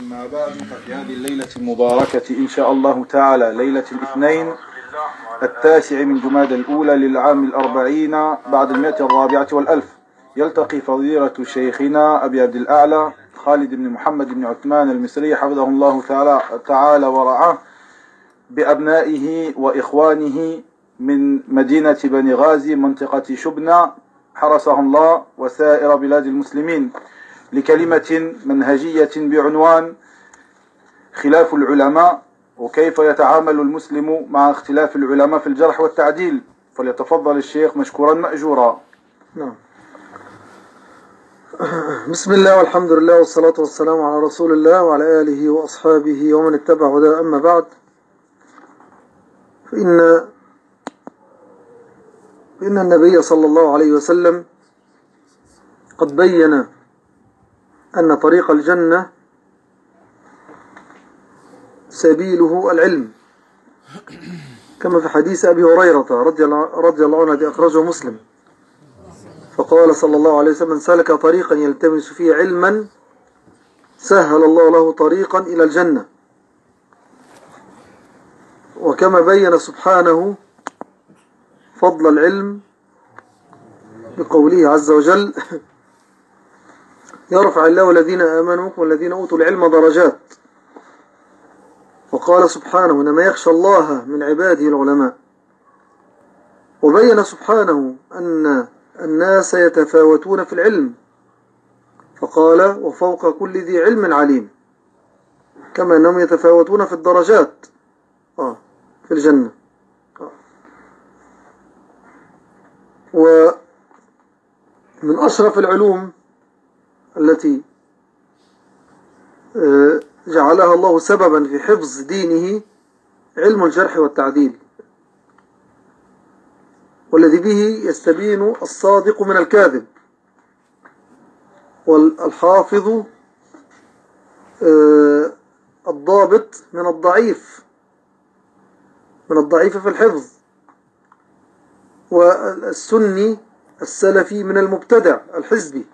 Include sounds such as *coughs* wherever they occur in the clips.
أما بعد ففي هذه الليلة المباركة إن شاء الله تعالى ليلة الاثنين التاسع من جماد الأولى للعام الأربعين بعد المئة الرابعة والألف. يلتقي فضيلة شيخنا أبي عبد الأعلى خالد بن محمد بن عثمان المصري حفظه الله تعالى, تعالى ورعاه بأبنائه وإخوانه من مدينة بني غازي منطقة شبنى حرسه الله وسائر بلاد المسلمين. لكلمة منهجية بعنوان خلاف العلماء وكيف يتعامل المسلم مع اختلاف العلماء في الجرح والتعديل. فليتفضل الشيخ مشكورا مأجورا. نعم. *clears throat* بسم الله والحمد لله والصلاة والسلام على رسول الله وعلى آله وأصحابه ومن اتبع هداه. أما بعد فإن فإن النبي صلى الله عليه وسلم قد بين أن طريق الجنة سبيله العلم. كما في حديث أبي هريرة رضي الله عنه الذي أخرجه مسلم. فقال صلى الله عليه وسلم سلك طريقا يلتمس فيه علما سهل الله له طريقا إلى الجنة. وكما بين سبحانه فضل العلم بقوله عز وجل *laughs* يرفع الله الذين آمنوا والذين أوتوا العلم درجات. وقال سبحانه إنما يخشى الله من عباده العلماء. وبين سبحانه أن الناس يتفاوتون في العلم. فقال وفوق كل ذي علم عليم. كما أنهم يتفاوتون في الدرجات. آه في الجنة. آه. ومن أشرف العلوم التي آه، جعلها الله سببا في حفظ دينه علم الجرح والتعديل. والذي به يستبين الصادق من الكاذب. والحافظ آه، الضابط من الضعيف. من الضعيف في الحفظ. والسني السلفي من المبتدع الحزبي.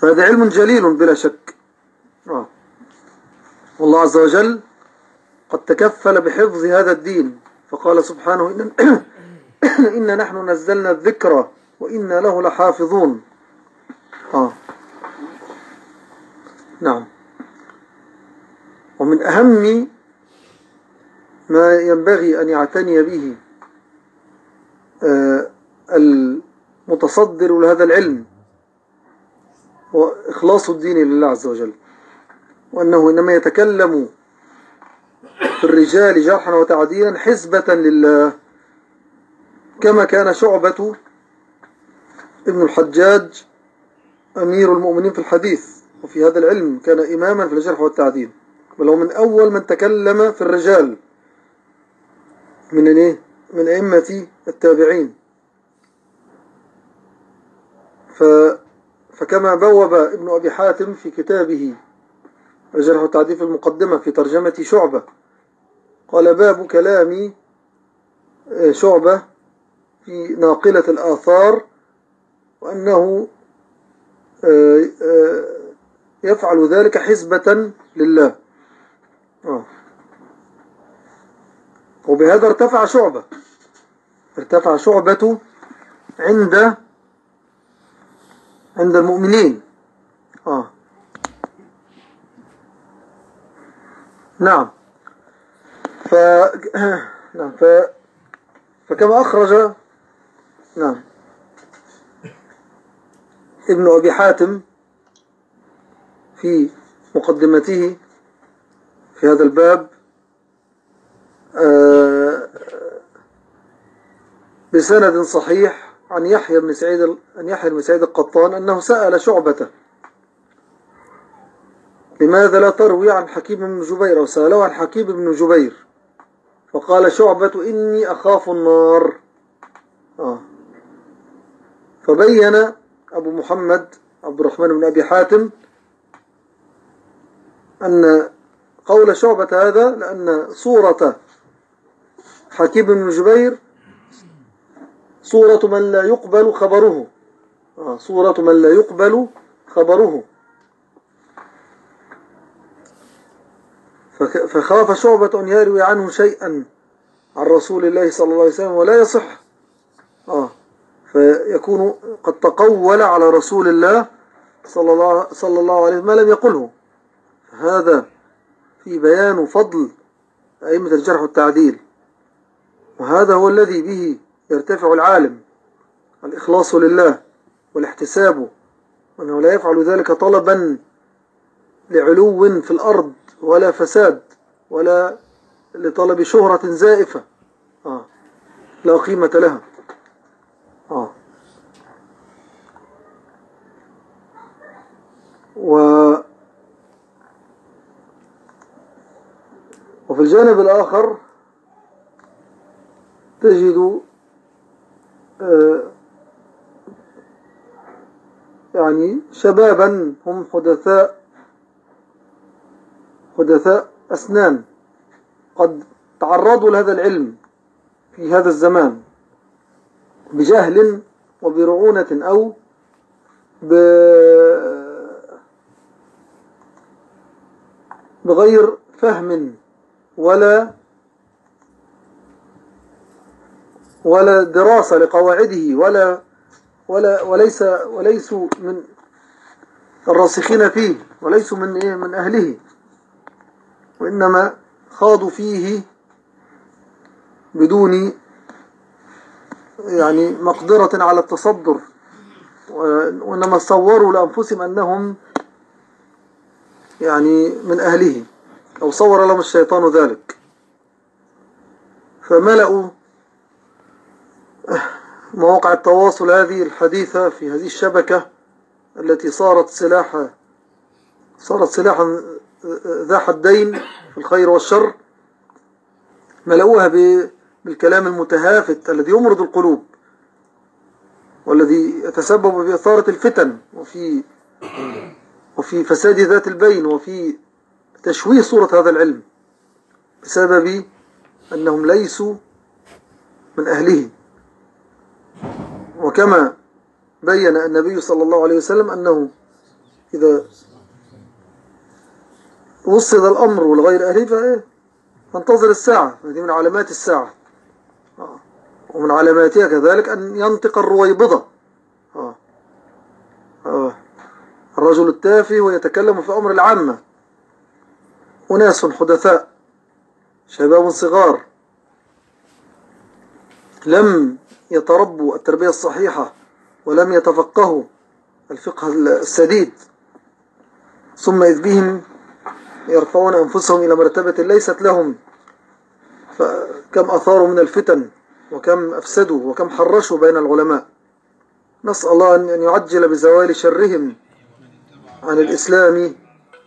فهذا علم جليل بلا شك آه. والله عز وجل قد تكفل بحفظ هذا الدين فقال سبحانه إن, *coughs* إن نحن نزلنا الذكر وإنا له لحافظون آه. نعم ومن أهم ما ينبغي أن يعتني به آه المتصدر لهذا العلم هو إخلاص الدين لله عز وجل وأنه إنما يتكلم في الرجال جرحا وتعديلا حسبة لله كما كان شعبة ابن الحجاج أمير المؤمنين في الحديث وفي هذا العلم كان إماما في الجرح والتعديل بل هو من أول من تكلم في الرجال من إيه؟ من أئمة التابعين ف فكما بوب ابن أبي حاتم في كتابه الجرح والتعديل في المقدمة في ترجمة شعبة قال باب كلام آه، شعبة في ناقلة الآثار وأنه آه، آه، يفعل ذلك حسبة لله. وبهذا ارتفع شعبة ارتفع شعبة عند عند المؤمنين. آه. نعم. ف... *clears throat* نعم. ف... فكما أخرج نعم. ابن أبي حاتم في مقدمته في هذا الباب آه، بسند صحيح عن يحيى بن سعيد عن يحيى بن سعيد القطان أنه سأل شعبة لماذا لا تروي عن حكيم بن جبير؟ أو عن حكيم بن جبير. فقال شعبة إني أخاف النار. آه. فبين أبو محمد عبد الرحمن بن أبي حاتم أن قول شعبة هذا لأن صورة حكيم بن جبير صورة من لا يقبل خبره. آه صورة من لا يقبل خبره. فخاف شعبة أن يروي عنه شيئا عن رسول الله صلى الله عليه وسلم ولا يصح. آه فيكون قد تقول على رسول الله صلى الله, صلى الله عليه وسلم ما لم يقله. هذا في بيان فضل أئمة الجرح والتعديل. وهذا هو الذي به يرتفع العالم الإخلاص لله والاحتساب وأنه لا يفعل ذلك طلبا لعلو في الأرض ولا فساد ولا لطلب شهرة زائفة آه. لا قيمة لها آه. و وفي الجانب الآخر تجد يعني شبابا هم حدثاء حدثاء أسنان قد تعرضوا لهذا العلم في هذا الزمان بجهل وبرعونة أو. بغير فهم ولا ولا دراسة لقواعده ولا ولا وليس وليسوا من الراسخين فيه وليسوا من إيه من أهله. وإنما خاضوا فيه بدون يعني مقدرة على التصدر. وإنما صوروا لأنفسهم أنهم يعني من أهله أو صور لهم الشيطان ذلك. فملأوا مواقع التواصل هذه الحديثة في هذه الشبكة التي صارت سلاحا صارت سلاحا ذا حدين في الخير والشر ملأوها بالكلام المتهافت الذي يمرض القلوب والذي يتسبب في إثارة الفتن وفي وفي فساد ذات البين وفي تشويه صورة هذا العلم بسبب أنهم ليسوا من أهله. وكما بين النبي صلى الله عليه وسلم أنه إذا وصل الأمر لغير أهله فانتظر الساعة. هذه من علامات الساعة. ومن علاماتها كذلك أن ينطق الرويبضة. آه. آه. الرجل التافه ويتكلم في أمر العامة. أناس حدثاء شباب صغار. لم يتربوا التربية الصحيحة ولم يتفقهوا الفقه السديد. ثم إذ بهم يرفعون أنفسهم إلى مرتبة ليست لهم فكم أثاروا من الفتن وكم أفسدوا وكم حرشوا بين العلماء. نسأل الله أن يعجل بزوال شرهم عن الإسلام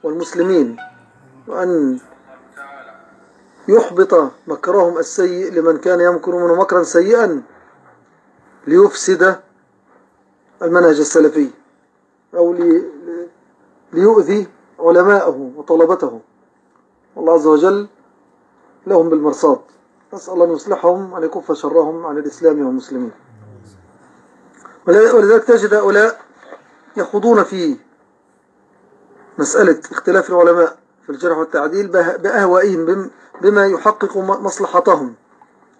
والمسلمين وأن يحبط مكرهم السيء لمن كان يمكر منه مكرا سيئا ليفسد المنهج السلفي أو لي ليؤذي علماءه وطلبته. والله عز وجل لهم بالمرصاد. نسأل أن يصلحهم وأن يكف شرهم عن الإسلام والمسلمين. ولذلك تجد هؤلاء يخوضون في مسألة اختلاف العلماء. في الجرح والتعديل بأهوائهم بما يحقق مصلحتهم.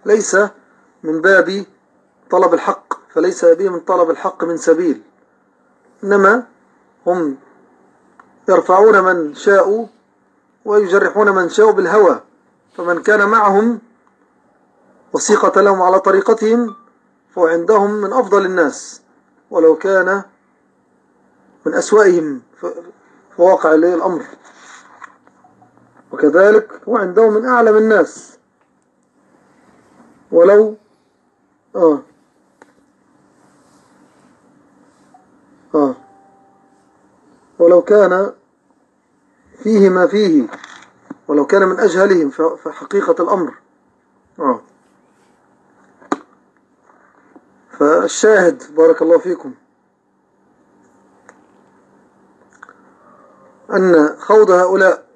ليس من باب طلب الحق فليس به من طلب الحق من سبيل. إنما هم يرفعون من شاءوا ويجرحون من شاءوا بالهوى. فمن كان معهم وثيقة لهم على طريقتهم فهو عندهم من أفضل الناس. ولو كان من أسوأهم في واقع الأمر وكذلك هو عندهم من أعلم الناس. ولو آه. آه. ولو كان فيه ما فيه ولو كان من أجهلهم في حقيقة الأمر. آه. فالشاهد بارك الله فيكم أن خوض هؤلاء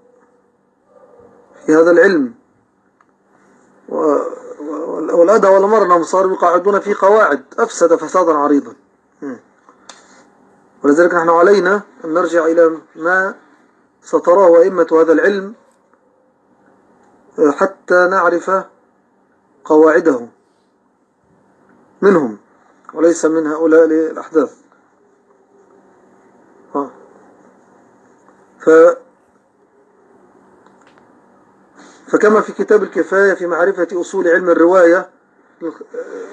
في هذا العلم. والأدى والأمر أنهم صاروا يقاعدون في قواعد أفسد فسادا عريضا. ولذلك نحن علينا أن نرجع إلى ما ستراه أئمة هذا العلم حتى نعرف قواعده منهم وليس من هؤلاء الأحداث. ف فكما في كتاب الكفاية في معرفة أصول علم الرواية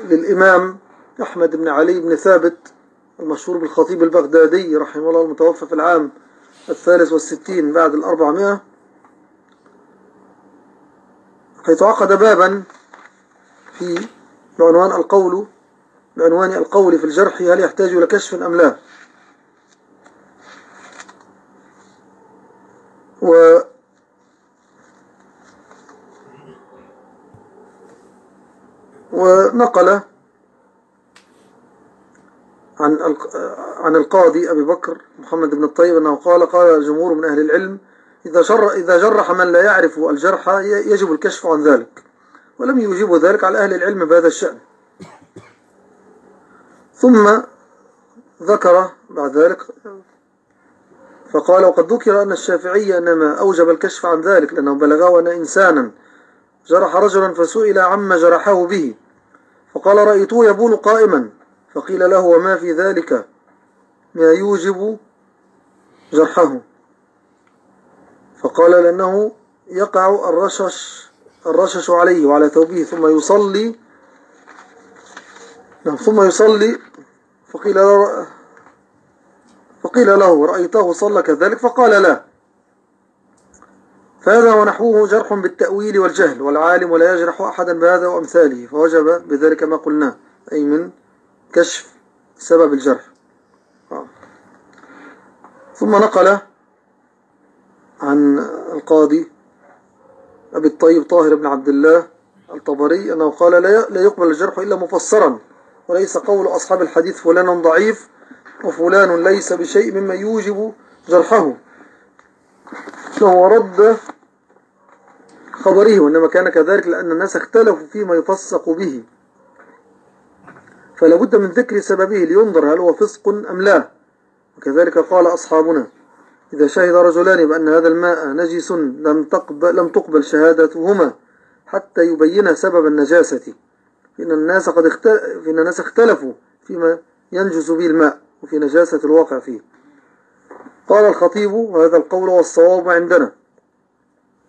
للإمام أحمد بن علي بن ثابت المشهور بالخطيب البغدادي رحمه الله المتوفى في العام الثالث والستين بعد الأربعمائة. حيث عقد بابا في بعنوان القول بعنوان القول في الجرح هل يحتاج إلى كشف أم لا؟ و ونقل عن عن القاضي أبي بكر محمد بن الطيب أنه قال قال جمهور من أهل العلم إذا, جر إذا جرح من لا يعرف الجرح يجب الكشف عن ذلك ولم يجيبوا ذلك على أهل العلم بهذا الشأن. ثم ذكر بعد ذلك فقال وقد ذكر أن الشافعي إنما أوجب الكشف عن ذلك لأنه بلغه أن إنسانا جرح رجلا فسئل عما جرحه به. فقال رأيته يبول قائما فقيل له وما في ذلك؟ ما يوجب جرحه. فقال لأنه يقع الرشش الرشش عليه وعلى ثوبه ثم يصلي نعم، ثم يصلي فقيل له فقيل له رأيته صلى كذلك فقال لا. فهذا ونحوه جرح بالتأويل والجهل والعالم ولا يجرح أحدا بهذا وأمثاله فوجب بذلك ما قلناه أي من كشف سبب الجرح. ثم نقل عن القاضي أبي الطيب طاهر بن عبد الله الطبري أنه قال لا يقبل الجرح إلا مفسرا وليس قول أصحاب الحديث فلان ضعيف وفلان ليس بشيء مما يوجب جرحه. فهو رد خبره وإنما كان كذلك لأن الناس اختلفوا فيما يفسق به. فلا بد من ذكر سببه لينظر هل هو فسق أم لا. وكذلك قال أصحابنا إذا شهد رجلان بأن هذا الماء نجس لم تقبل, لم تقبل شهادتهما حتى يبين سبب النجاسة. فإن الناس قد اختلف فإن الناس اختلفوا فيما ينجس به الماء وفي نجاسة الواقع فيه. قال الخطيب وهذا القول والصواب عندنا.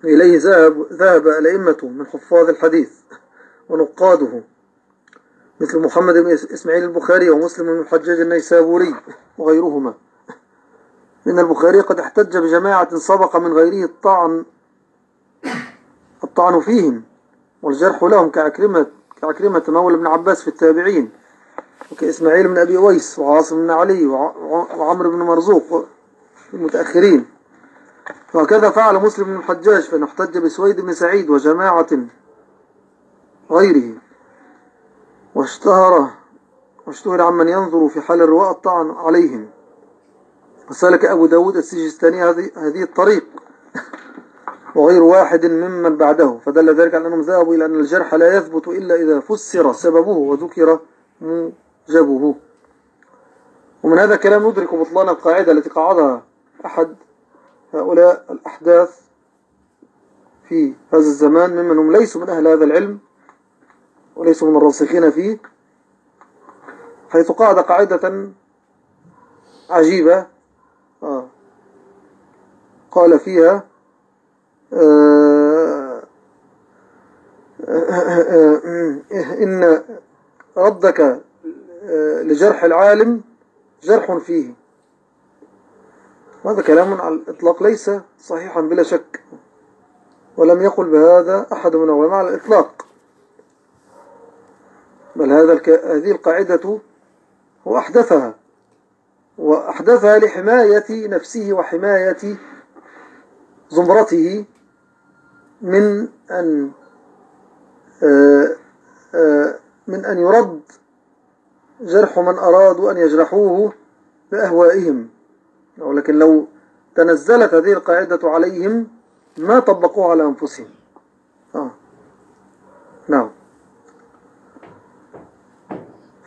إليه ذهب, ذهب الأئمة من حفاظ الحديث ونقاده مثل محمد بن إسماعيل البخاري ومسلم بن الحجاج النيسابوري وغيرهما. إن البخاري قد احتج بجماعة سبق من غيره الطعن الطعن فيهم والجرح لهم كعكرمة, كعكرمة مولى بن عباس في التابعين وكإسماعيل بن أبي ويس وعاصم بن علي وعمر بن مرزوق المتأخرين. وهكذا فعل مسلم بن الحجاج فإنه احتج بسويد بن سعيد وجماعة غيره. واشتهر واشتهر عمن ينظر في حال الرواء الطعن عليهم. وسلك أبو داود السجستاني هذه الطريق. *laughs* وغير واحد ممن بعده. فدل ذلك على أنهم ذهبوا إلى أن الجرح لا يثبت إلا إذا فسر سببه وذكر موجبه. ومن هذا الكلام ندرك بطلان القاعدة التي قعدها أحد هؤلاء الأحداث في هذا الزمان ممن ليسوا من أهل هذا العلم وليسوا من الراسخين فيه حيث قاعد قاعدة عجيبة آه قال فيها آه إن ردك لجرح العالم جرح فيه. وهذا كلام على الإطلاق ليس صحيحا بلا شك ولم يقل بهذا أحد من العلماء على الإطلاق. بل هذا الك... هذه القاعدة هو أحدثها وأحدثها لحماية نفسه وحماية زمرته من أن آه، آه، من أن يرد جرح من أرادوا أن يجرحوه بأهوائهم. ولكن لو تنزلت هذه القاعدة عليهم ما طبقوها على أنفسهم. آه. نعم.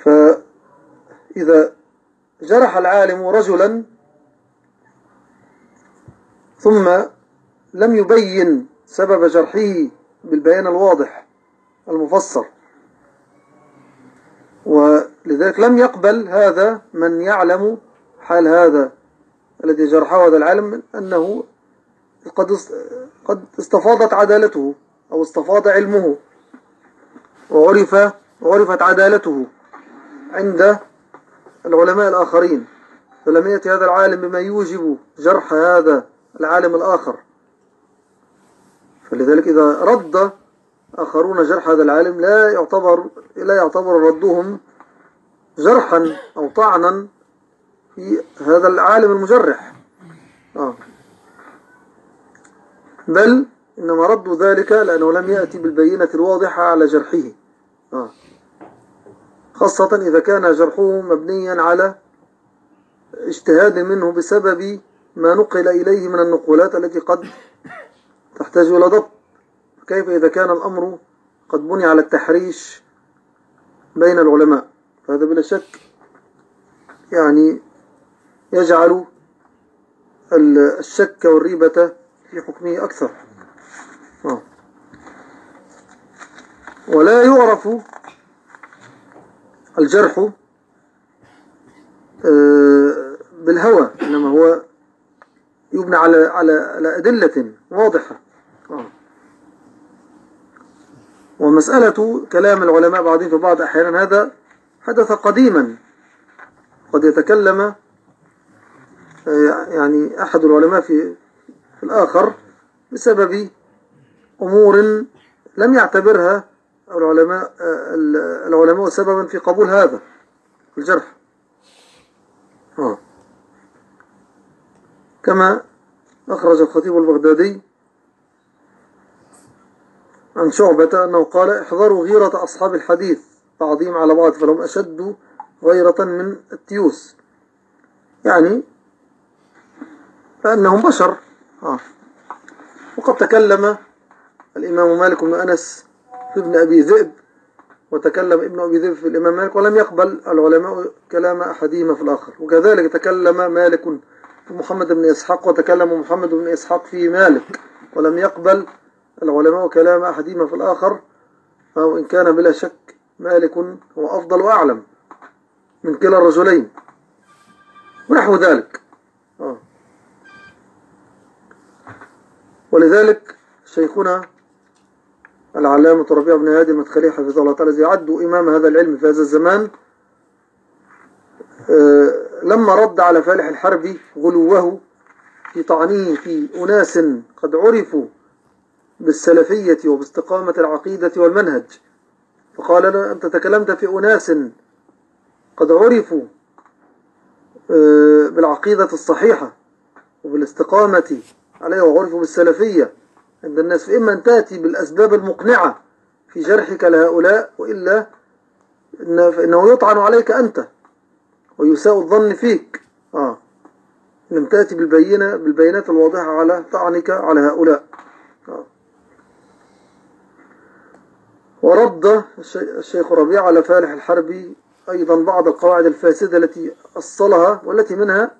فإذا جرح العالم رجلا ثم لم يبين سبب جرحه بالبيان الواضح المفسر ولذلك لم يقبل هذا من يعلم حال هذا. الذي جرحه هذا العالم أنه قد قد استفاضت عدالته أو استفاض علمه وعرف وعرفت عدالته عند العلماء الآخرين. فلم يأتي هذا العالم بما يوجب جرح هذا العالم الآخر. فلذلك إذا رد آخرون جرح هذا العالم لا يعتبر لا يعتبر ردهم جرحا أو طعنا في هذا العالم المجرح آه. بل إنما ردوا ذلك لأنه لم يأتي بالبينة الواضحة على جرحه آه. خاصة إذا كان جرحه مبنيا على اجتهاد منه بسبب ما نقل إليه من النقولات التي قد تحتاج إلى ضبط كيف إذا كان الأمر قد بني على التحريش بين العلماء فهذا بلا شك يعني يجعل الشك والريبة في حكمه أكثر آه. ولا يعرف الجرح آه، بالهوى إنما هو يبنى على على على أدلة واضحة آه. ومسألة كلام العلماء بعضهم في بعض أحيانا هذا حدث قديما قد يتكلم يعني أحد العلماء في, الآخر بسبب أمور لم يعتبرها العلماء العلماء سببا في قبول هذا الجرح آه. كما أخرج الخطيب البغدادي عن شعبة أنه قال احذروا غيرة أصحاب الحديث بعضهم على بعض فلهم أشد غيرة من التيوس يعني فأنهم بشر. آه. وقد تكلم الإمام مالك بن أنس في ابن أبي ذئب وتكلم ابن أبي ذئب في الإمام مالك ولم يقبل العلماء كلام أحدهما في الآخر. وكذلك تكلم مالك في محمد بن إسحاق وتكلم محمد بن إسحاق في مالك. ولم يقبل العلماء كلام أحدهما في الآخر. أو إن كان بلا شك مالك هو أفضل وأعلم من كلا الرجلين. ونحو ذلك. آه. ولذلك شيخنا العلامة ربيع بن هادي المدخلي حفظه الله تعالى يعد إمام هذا العلم في هذا الزمان آه، لما رد على فالح الحربي غلوه في طعنه في أناس قد عرفوا بالسلفية وباستقامة العقيدة والمنهج فقال له أنت تكلمت في أناس قد عرفوا آه، بالعقيدة الصحيحة وبالاستقامة عليها وعرفوا بالسلفية عند الناس فإما أن تأتي بالأسباب المقنعة في جرحك لهؤلاء وإلا فإنه يطعن عليك أنت ويساء الظن فيك آه. لم تأتي بالبينة بالبينات الواضحة على طعنك على هؤلاء آه. ورد الشيخ ربيع على فالح الحربي أيضا بعض القواعد الفاسدة التي أصلها والتي منها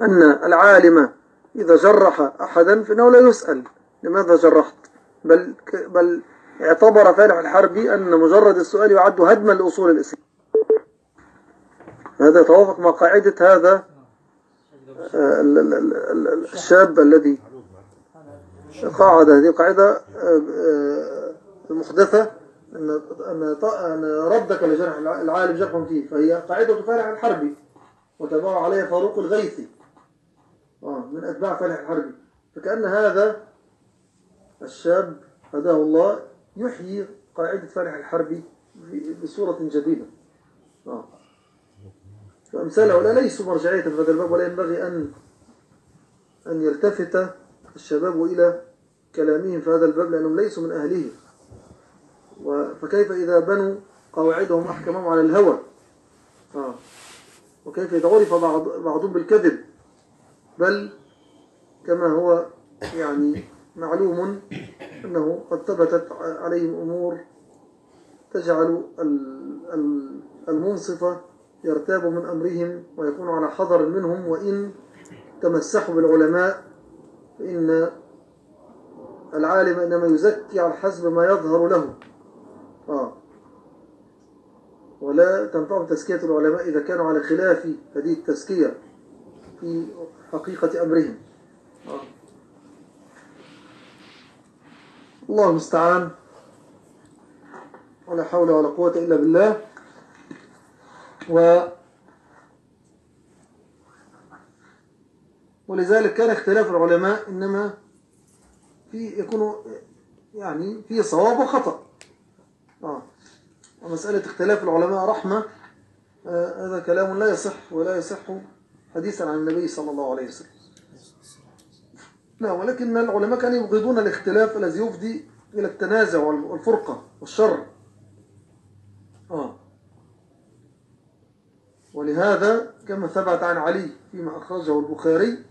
أن العالم إذا جرح أحدا فإنه لا يسأل لماذا جرحت؟ بل, بل اعتبر فالح الحربي أن مجرد السؤال يعد هدما لأصول الإسلام. هذا يتوافق مع قاعدة هذا آه، الشاب الذي قاعد هذه قاعدة آه، آه، محدثة أن أن ردك لجرح العالم جرح فيه فهي قاعدة فالح الحربي وتبع عليها فاروق الغيثي من أتباع فالح الحربي. فكأن هذا الشاب هداه الله يحيي قاعدة فالح الحربي بصورة جديدة. آه. فأمثال هؤلاء ليسوا مرجعية في هذا الباب ولا ينبغي أن أن يلتفت الشباب إلى كلامهم في هذا الباب لأنهم ليسوا من أهله. فكيف إذا بنوا قواعدهم أحكمهم على الهوى؟ آه. وكيف إذا عرف بعض بعضهم بالكذب؟ بل كما هو يعني معلوم أنه قد ثبتت عليهم أمور تجعل المنصف يرتاب من أمرهم ويكون على حذر منهم وإن تمسحوا بالعلماء فإن العالم إنما يزكي على حسب ما يظهر له. آه. ولا تنفع تزكية العلماء إذا كانوا على خلاف هذه التزكية. في حقيقة أمرهم. الله المستعان ولا حول ولا قوة إلا بالله و ولذلك كان اختلاف العلماء إنما في يكون يعني في صواب وخطأ آه. ومسألة اختلاف العلماء رحمة آه هذا كلام لا يصح ولا يصح حديثا عن النبي صلى الله عليه وسلم لا ولكن العلماء كانوا يبغضون الاختلاف الذي يفضي إلى التنازع والفرقة والشر آه. ولهذا كما ثبت عن علي فيما أخرجه البخاري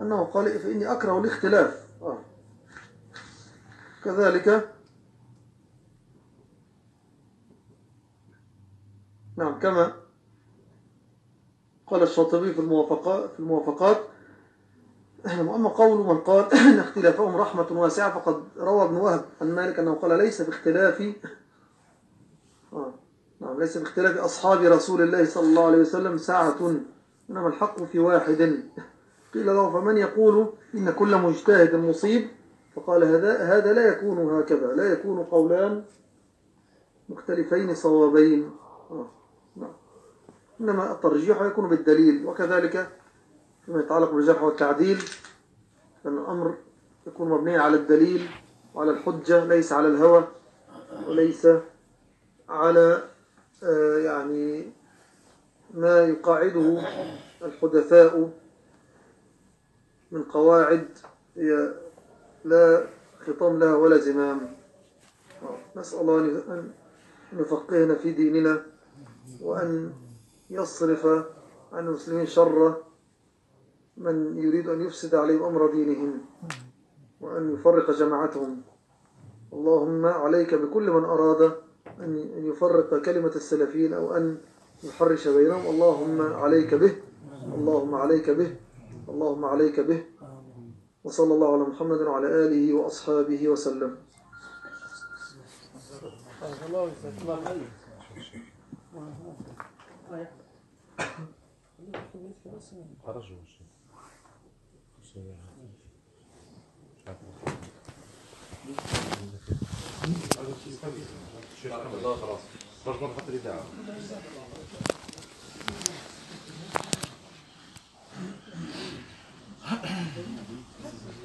أنه قال فإني أكره الاختلاف آه. كذلك نعم كما قال الشاطبي في الموافقات في الموافقات أما قول من قال *laughs* إن اختلافهم رحمة واسعة فقد روى ابن وهب عن مالك أنه قال ليس باختلاف *laughs* آه. نعم ليس باختلاف أصحاب رسول الله صلى الله عليه وسلم ساعة إنما الحق في واحد *laughs* قيل له فمن يقول إن كل مجتهد مصيب فقال هذا هذا لا يكون هكذا لا يكون قولان مختلفين صوابين آه. إنما الترجيح يكون بالدليل وكذلك فيما يتعلق بالجرح والتعديل فإن الأمر يكون مبني على الدليل وعلى الحجة ليس على الهوى وليس على آه، يعني ما يقاعده الحدثاء من قواعد هي لا خطام لها ولا زمام. نسأل الله أن يفقهنا في ديننا وأن يصرف عن المسلمين شر من يريد أن يفسد عليهم أمر دينهم وأن يفرق جماعتهم. اللهم عليك بكل من أراد أن يفرق كلمة السلفيين أو أن يحرش بينهم. اللهم عليك به. اللهم عليك به. اللهم عليك به. وصلى الله على محمد وعلى آله وأصحابه وسلم. خرجوا Хорошо. Все, я... Так,